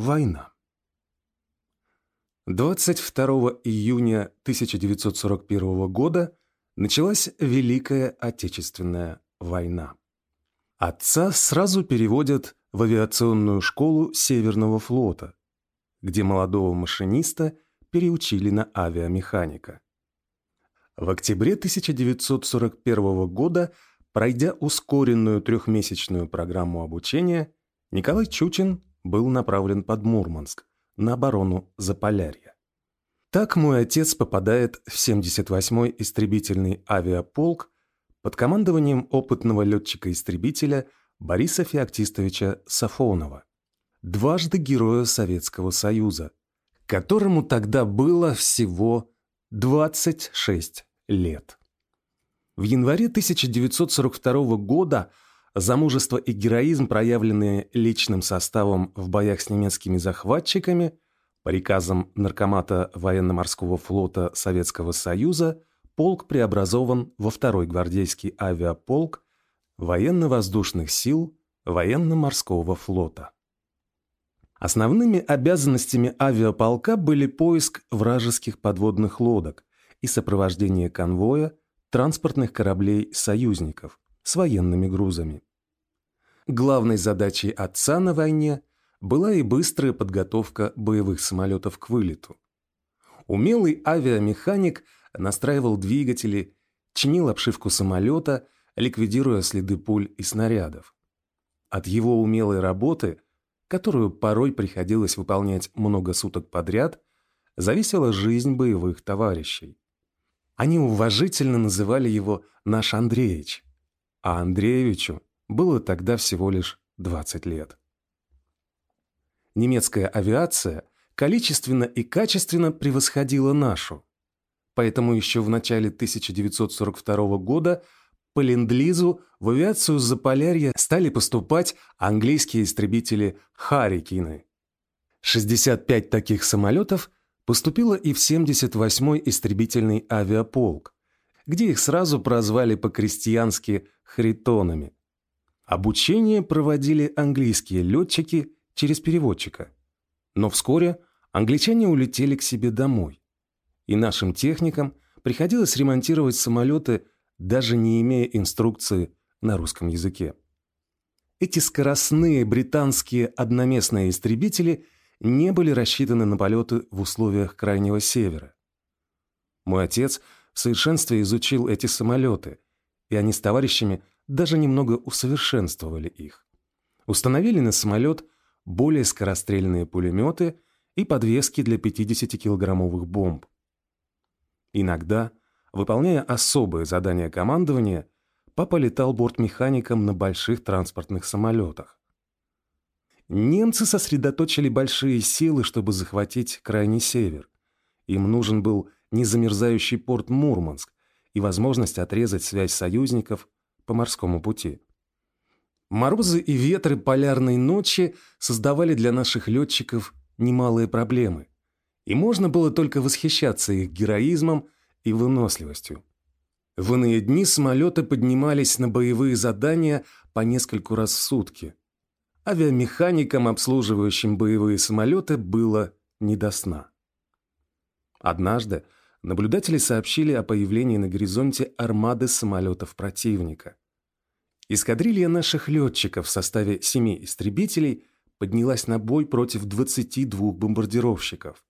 Война. 22 июня 1941 года началась Великая Отечественная война. Отца сразу переводят в авиационную школу Северного флота, где молодого машиниста переучили на авиамеханика. В октябре 1941 года, пройдя ускоренную трехмесячную программу обучения, Николай Чучин был направлен под Мурманск на оборону Заполярья. Так мой отец попадает в 78-й истребительный авиаполк под командованием опытного летчика-истребителя Бориса Феоктистовича Сафонова, дважды Героя Советского Союза, которому тогда было всего 26 лет. В январе 1942 года за мужество и героизм, проявленные личным составом в боях с немецкими захватчиками, по приказам Наркомата военно-морского флота Советского Союза, полк преобразован во второй гвардейский авиаполк военно-воздушных сил военно-морского флота. Основными обязанностями авиаполка были поиск вражеских подводных лодок и сопровождение конвоя транспортных кораблей союзников с военными грузами. Главной задачей отца на войне была и быстрая подготовка боевых самолетов к вылету. Умелый авиамеханик настраивал двигатели, чинил обшивку самолета, ликвидируя следы пуль и снарядов. От его умелой работы, которую порой приходилось выполнять много суток подряд, зависела жизнь боевых товарищей. Они уважительно называли его «наш Андреевич», а Андреевичу было тогда всего лишь 20 лет. Немецкая авиация количественно и качественно превосходила нашу, поэтому еще в начале 1942 года по Ленд-Лизу в авиацию Заполярья стали поступать английские истребители «Харрикины». 65 таких самолетов поступило и в 78-й истребительный авиаполк, где их сразу прозвали по-крестьянски «хритонами». Обучение проводили английские летчики через переводчика. Но вскоре англичане улетели к себе домой. И нашим техникам приходилось ремонтировать самолеты, даже не имея инструкции на русском языке. Эти скоростные британские одноместные истребители – не были рассчитаны на полеты в условиях Крайнего Севера. Мой отец в совершенстве изучил эти самолеты, и они с товарищами даже немного усовершенствовали их. Установили на самолет более скорострельные пулеметы и подвески для 50-килограммовых бомб. Иногда, выполняя особые задания командования, папа летал бортмехаником на больших транспортных самолетах. Немцы сосредоточили большие силы, чтобы захватить крайний север. Им нужен был незамерзающий порт Мурманск и возможность отрезать связь союзников по морскому пути. Морозы и ветры полярной ночи создавали для наших летчиков немалые проблемы, и можно было только восхищаться их героизмом и выносливостью. В иные дни самолеты поднимались на боевые задания по нескольку раз в сутки – авиамеханикам, обслуживающим боевые самолеты, было не до сна. Однажды наблюдатели сообщили о появлении на горизонте армады самолетов противника. Эскадрилья наших летчиков в составе семи истребителей поднялась на бой против 22 бомбардировщиков.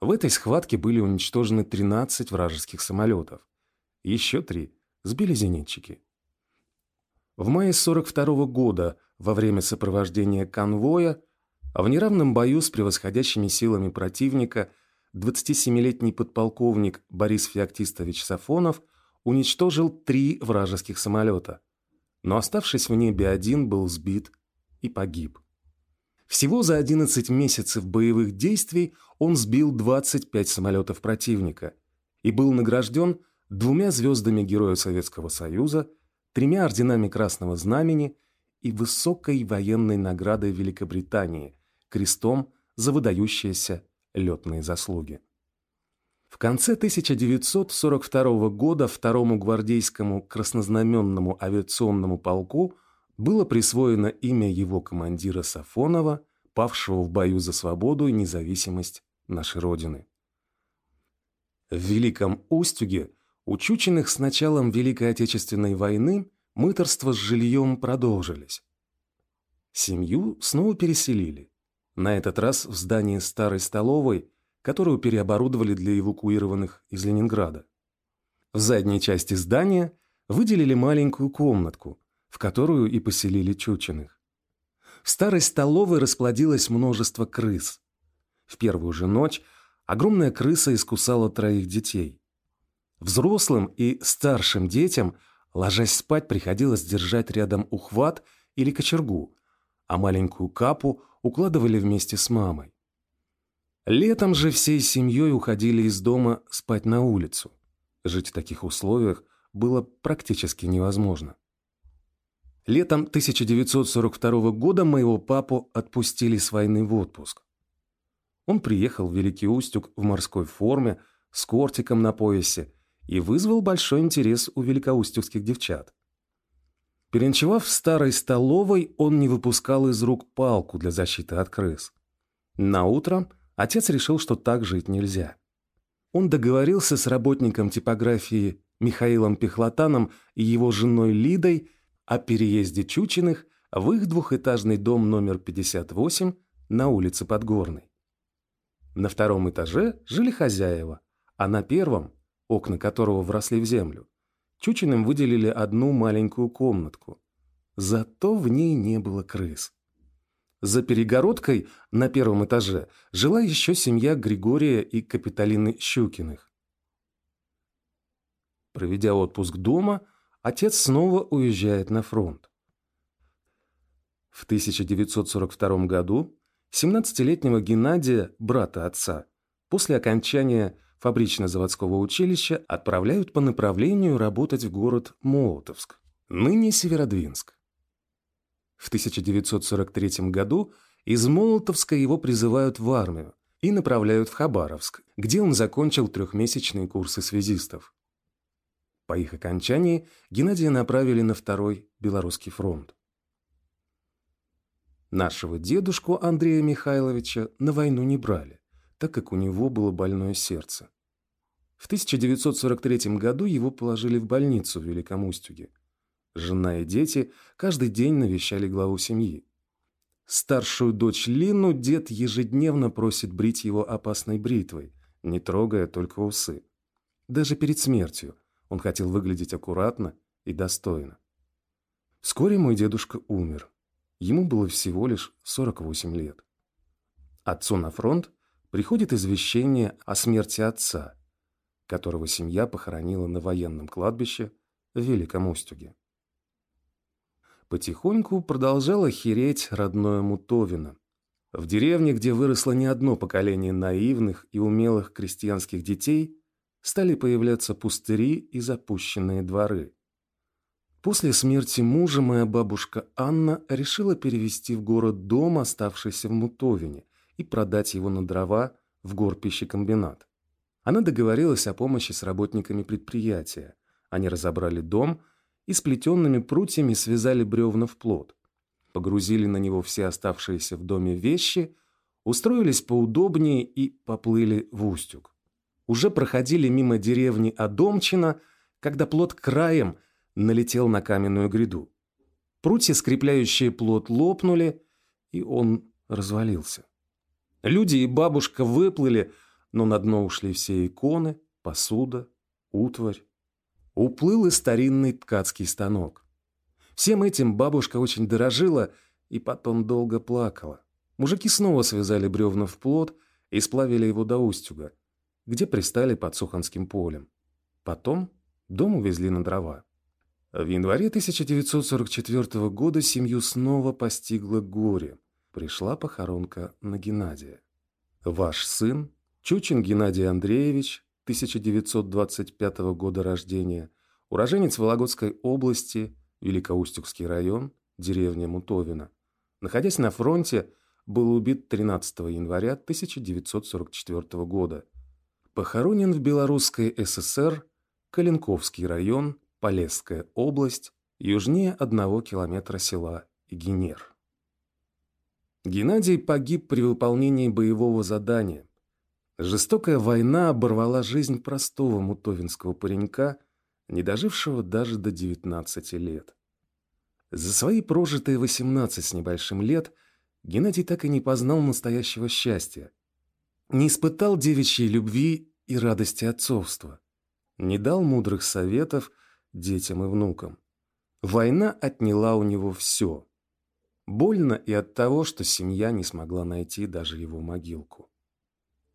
В этой схватке были уничтожены 13 вражеских самолетов. Еще три сбили зенитчики. В мае 42 -го года во время сопровождения конвоя, а в неравном бою с превосходящими силами противника 27-летний подполковник Борис Феоктистович Сафонов уничтожил три вражеских самолета, но оставшись в небе один был сбит и погиб. Всего за 11 месяцев боевых действий он сбил 25 самолетов противника и был награжден двумя звездами Героя Советского Союза, тремя орденами Красного Знамени – и высокой военной наградой Великобритании, крестом за выдающиеся летные заслуги. В конце 1942 года второму гвардейскому краснознаменному авиационному полку было присвоено имя его командира Сафонова павшего в бою за свободу и независимость нашей Родины. В Великом Устюге у Чучиных с началом Великой Отечественной войны мыторства с жильем продолжились. Семью снова переселили. На этот раз в здание старой столовой, которую переоборудовали для эвакуированных из Ленинграда. В задней части здания выделили маленькую комнатку, в которую и поселили Чучиных. В старой столовой расплодилось множество крыс. В первую же ночь огромная крыса искусала троих детей. Взрослым и старшим детям, ложась спать, приходилось держать рядом ухват или кочергу, а маленькую капу укладывали вместе с мамой. Летом же всей семьей уходили из дома спать на улицу. Жить в таких условиях было практически невозможно. Летом 1942 года моего папу отпустили с войны в отпуск. Он приехал в Великий Устюг в морской форме, с кортиком на поясе и вызвал большой интерес у великоустюгских девчат. Переночевав в старой столовой, он не выпускал из рук палку для защиты от крыс. На утро отец решил, что так жить нельзя. Он договорился с работником типографии Михаилом Пехлотаном и его женой Лидой о переезде Чучиных в их двухэтажный дом номер 58 на улице Подгорной. На втором этаже жили хозяева, а на первом, окна которого вросли в землю, Чучиным выделили одну маленькую комнатку. Зато в ней не было крыс. За перегородкой на первом этаже жила еще семья Григория и Капиталины Щукиных. Проведя отпуск дома, отец снова уезжает на фронт. В 1942 году 17-летнего Геннадия, брата отца, после окончания фабрично-заводского училища отправляют по направлению работать в город Молотовск, ныне Северодвинск. В 1943 году из Молотовска его призывают в армию и направляют в Хабаровск, где он закончил трехмесячные курсы связистов. По их окончании Геннадия направили на Второй Белорусский фронт. Нашего дедушку Андрея Михайловича на войну не брали, так как у него было больное сердце. В 1943 году его положили в больницу в Великом Устюге, Жена и дети каждый день навещали главу семьи. Старшую дочь Лину дед ежедневно просит брить его опасной бритвой, не трогая только усы. Даже перед смертью он хотел выглядеть аккуратно и достойно. Вскоре мой дедушка умер. Ему было всего лишь 48 лет. Отцу на фронт приходит извещение о смерти отца, которого семья похоронила на военном кладбище в Великом Устюге. Потихоньку продолжало хереть родное Мутовино. В деревне, где выросло не одно поколение наивных и умелых крестьянских детей, стали появляться пустыри и запущенные дворы. После смерти мужа моя бабушка Анна решила перевести в город дом, оставшийся в Мутовине, и продать его на дрова в горпищекомбинат. Она договорилась о помощи с работниками предприятия. Они разобрали дом и сплетенными прутьями связали бревна в плот. Погрузили на него все оставшиеся в доме вещи, устроились поудобнее и поплыли в Устюг. Уже проходили мимо деревни Адомчина, когда плот краем налетел на каменную гряду. Прутья, скрепляющие плот, лопнули, и он развалился. Люди и бабушка выплыли, но на дно ушли все иконы, посуда, утварь уплыл и старинный ткацкий станок. Всем этим бабушка очень дорожила и потом долго плакала. Мужики снова связали бревна в плот и сплавили его до Устюга, где пристали под Суханским полем. Потом дом увезли на дрова. В январе 1944 года семью снова постигло горе. Пришла похоронка на Геннадия. Ваш сын, Чучин Геннадий Андреевич, 1925 года рождения, уроженец Вологодской области, Великоустюгский район, деревня Мутовина. Находясь на фронте, был убит 13 января 1944 года. Похоронен в Белорусской ССР, Калинковский район, Полесская область, южнее одного километра села Игенер. Геннадий погиб при выполнении боевого задания. Жестокая война оборвала жизнь простого мутовинского паренька, не дожившего даже до 19 лет. За свои прожитые 18 с небольшим лет Геннадий так и не познал настоящего счастья. Не испытал девичьей любви и радости отцовства. Не дал мудрых советов детям и внукам. Война отняла у него все. Больно и от того, что семья не смогла найти даже его могилку.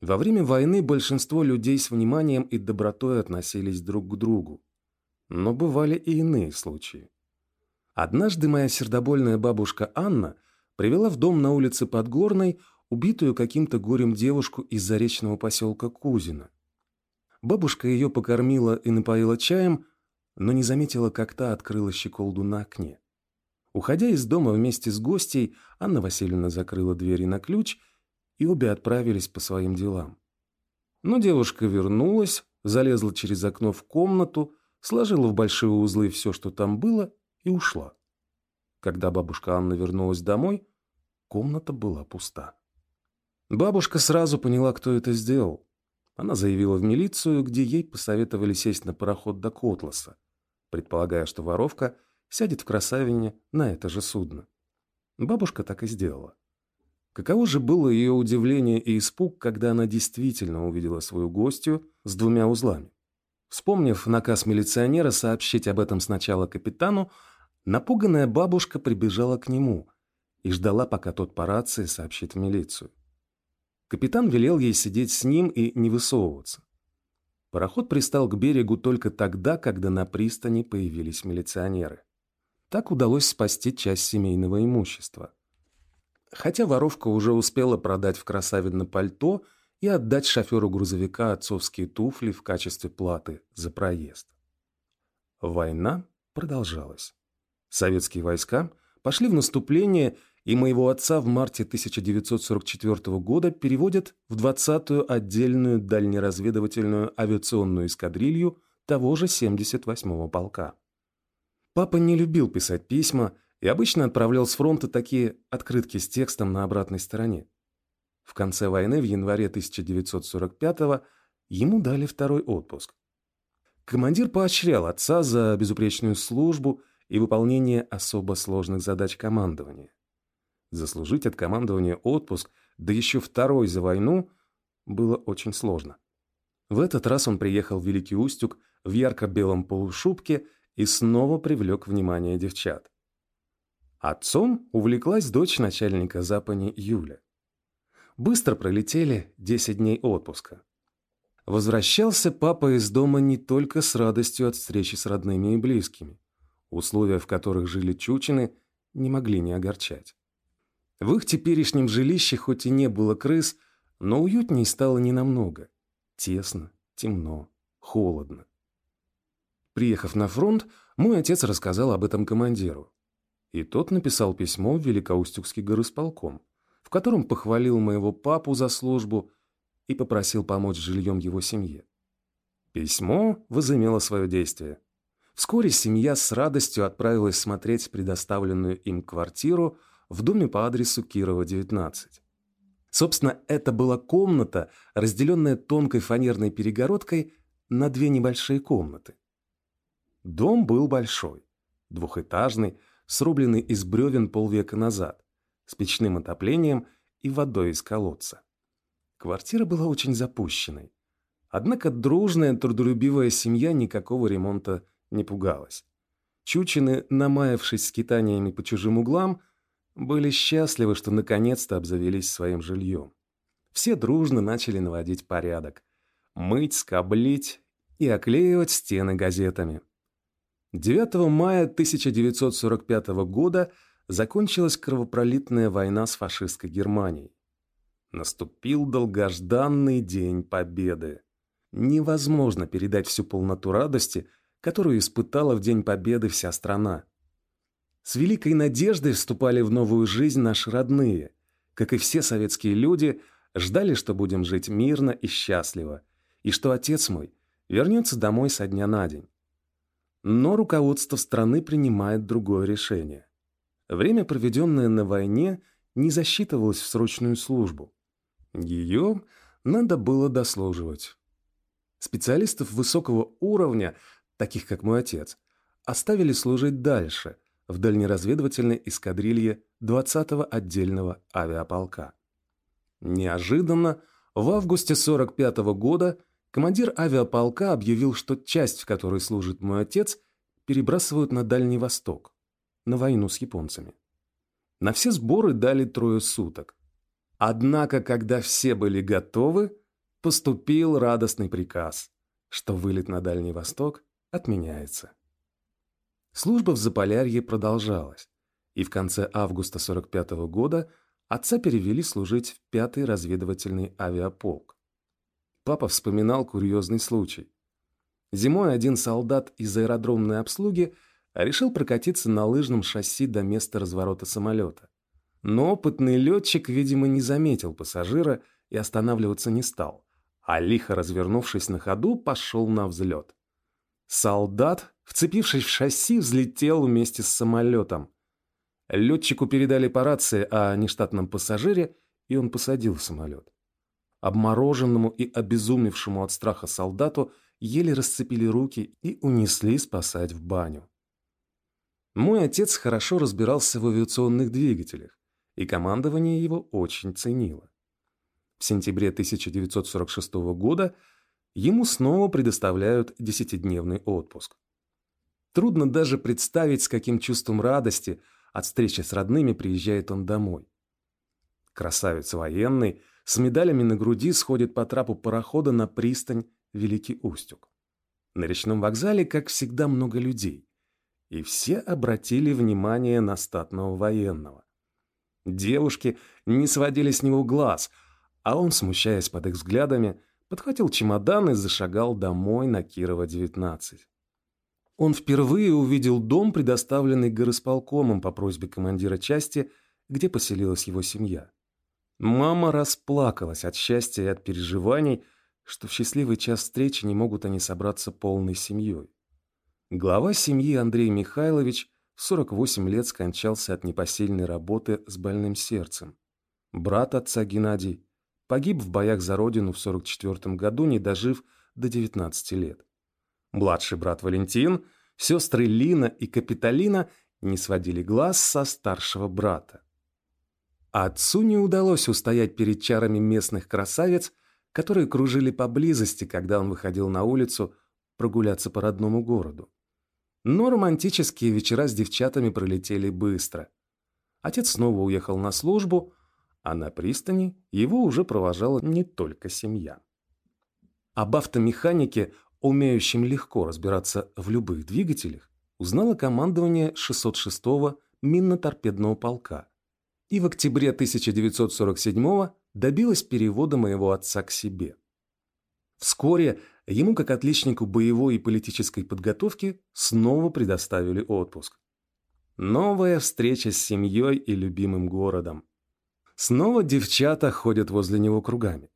Во время войны большинство людей с вниманием и добротой относились друг к другу. Но бывали и иные случаи. Однажды моя сердобольная бабушка Анна привела в дом на улице Подгорной убитую каким-то горем девушку из заречного поселка Кузина. Бабушка ее покормила и напоила чаем, но не заметила, как та открыла щеколду на окне. Уходя из дома вместе с гостей, Анна Васильевна закрыла двери на ключ, и обе отправились по своим делам. Но девушка вернулась, залезла через окно в комнату, сложила в большие узлы все, что там было, и ушла. Когда бабушка Анна вернулась домой, комната была пуста. Бабушка сразу поняла, кто это сделал. Она заявила в милицию, где ей посоветовали сесть на пароход до Котласа, предполагая, что воровка сядет в Красавине на это же судно. Бабушка так и сделала. Каково же было ее удивление и испуг, когда она действительно увидела свою гостью с двумя узлами. Вспомнив наказ милиционера сообщить об этом сначала капитану, напуганная бабушка прибежала к нему и ждала, пока тот по рации сообщит в милицию. Капитан велел ей сидеть с ним и не высовываться. Пароход пристал к берегу только тогда, когда на пристани появились милиционеры. Так удалось спасти часть семейного имущества. Хотя воровка уже успела продать в Красавино пальто и отдать шоферу грузовика отцовские туфли в качестве платы за проезд. Война продолжалась. Советские войска пошли в наступление и моего отца в марте 1944 года переводят в 20-ю отдельную дальнеразведывательную авиационную эскадрилью того же 78-го полка. Папа не любил писать письма и обычно отправлял с фронта такие открытки с текстом на обратной стороне. В конце войны в январе 1945 ему дали второй отпуск. Командир поощрял отца за безупречную службу и выполнение особо сложных задач командования. Заслужить от командования отпуск, да еще второй за войну, было очень сложно. В этот раз он приехал в Великий Устюг в ярко-белом полушубке и снова привлек внимание девчат. Отцом увлеклась дочь начальника Запани Юля. Быстро пролетели 10 дней отпуска. Возвращался папа из дома не только с радостью от встречи с родными и близкими. Условия, в которых жили Чучины, не могли не огорчать. В их теперешнем жилище хоть и не было крыс, но уютней стало ненамного. Тесно, темно, холодно. Приехав на фронт, мой отец рассказал об этом командиру. И тот написал письмо в Великоустюгский горосполком, в котором похвалил моего папу за службу и попросил помочь жильем его семье. Письмо возымело свое действие. Вскоре семья с радостью отправилась смотреть предоставленную им квартиру в доме по адресу Кирова, 19. Собственно, это была комната, разделенная тонкой фанерной перегородкой на две небольшие комнаты. Дом был большой, двухэтажный, срубленный из бревен полвека назад, с печным отоплением и водой из колодца. Квартира была очень запущенной. Однако дружная, трудолюбивая семья никакого ремонта не пугалась. Чучины, намаявшись скитаниями по чужим углам, были счастливы, что наконец-то обзавелись своим жильем. Все дружно начали наводить порядок. Мыть, скоблить и оклеивать стены газетами. 9 мая 1945 года закончилась кровопролитная война с фашистской Германией. Наступил долгожданный День Победы. Невозможно передать всю полноту радости, которую испытала в День Победы вся страна. С великой надеждой вступали в новую жизнь наши родные. Как и все советские люди, ждали, что будем жить мирно и счастливо, и что отец мой вернется домой со дня на день. Но руководство страны принимает другое решение. Время, проведенное на войне, не засчитывалась в срочную службу. Ее надо было дослуживать. Специалистов высокого уровня, таких как мой отец, оставили служить дальше, в дальнеразведывательной эскадрилье 20-го отдельного авиаполка. Неожиданно, в августе 45 -го года командир авиаполка объявил, что часть, в которой служит мой отец, перебрасывают на Дальний Восток, на войну с японцами. На все сборы дали трое суток. Однако, когда все были готовы, поступил радостный приказ, что вылет на Дальний Восток отменяется. Служба в Заполярье продолжалась, и в конце августа 45 -го года отца перевели служить в пятый разведывательный авиаполк. Папа вспоминал курьезный случай. Зимой один солдат из аэродромной обслуги решил прокатиться на лыжном шасси до места разворота самолета. Но опытный летчик, видимо, не заметил пассажира и останавливаться не стал, а лихо развернувшись на ходу, пошел на взлет. Солдат, вцепившись в шасси, взлетел вместе с самолетом. Летчику передали по рации о нештатном пассажире, и он посадил самолет. Обмороженному и обезумевшему от страха солдату еле расцепили руки и унесли спасать в баню. Мой отец хорошо разбирался в авиационных двигателях, и командование его очень ценило. В сентябре 1946 года ему снова предоставляют десятидневный отпуск. Трудно даже представить, с каким чувством радости от встречи с родными приезжает он домой. Красавец военный с медалями на груди сходит по трапу парохода на пристань Великий Устюг. На речном вокзале, как всегда, много людей. И все обратили внимание на статного военного. Девушки не сводили с него глаз, а он, смущаясь под их взглядами, подхватил чемодан и зашагал домой на Кирова, 19. Он впервые увидел дом, предоставленный горосполкомом по просьбе командира части, где поселилась его семья. Мама расплакалась от счастья и от переживаний, что в счастливый час встречи не могут они собраться полной семьей. Глава семьи Андрей Михайлович в 48 лет скончался от непосильной работы с больным сердцем. Брат отца Геннадий Погиб в боях за родину в 44 году, не дожив до 19 лет. Младший брат Валентин, сестры Лина и Капитолина не сводили глаз со старшего брата. Отцу не удалось устоять перед чарами местных красавиц, которые кружили поблизости, когда он выходил на улицу прогуляться по родному городу. Но романтические вечера с девчатами пролетели быстро. Отец снова уехал на службу, а на пристани его уже провожала не только семья. Об автомеханике, умеющем легко разбираться в любых двигателях, узнало командование 606-го минно-торпедного полка и в октябре 1947-го добилось перевода моего отца к себе. Вскоре ему, как отличнику боевой и политической подготовки, снова предоставили отпуск. Новая встреча с семьей и любимым городом – Снова девчата ходят возле него кругами.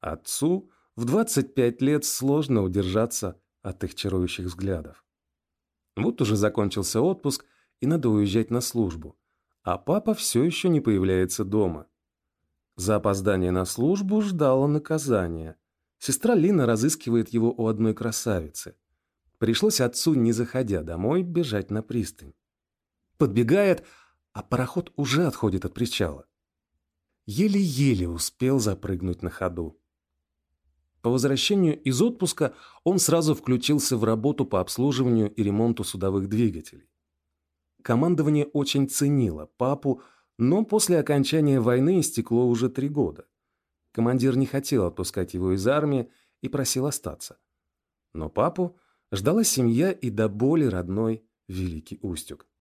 Отцу в 25 лет сложно удержаться от их чарующих взглядов. Вот уже закончился отпуск, и надо уезжать на службу. А папа все еще не появляется дома. За опоздание на службу ждало наказание. Сестра Лина разыскивает его у одной красавицы. Пришлось отцу, не заходя домой, бежать на пристань. Подбегает, а пароход уже отходит от причала еле-еле успел запрыгнуть на ходу. По возвращению из отпуска он сразу включился в работу по обслуживанию и ремонту судовых двигателей. Командование очень ценило папу, но после окончания войны истекло уже три года. Командир не хотел отпускать его из армии и просил остаться. Но папу ждала семья и до боли родной Великий Устюг.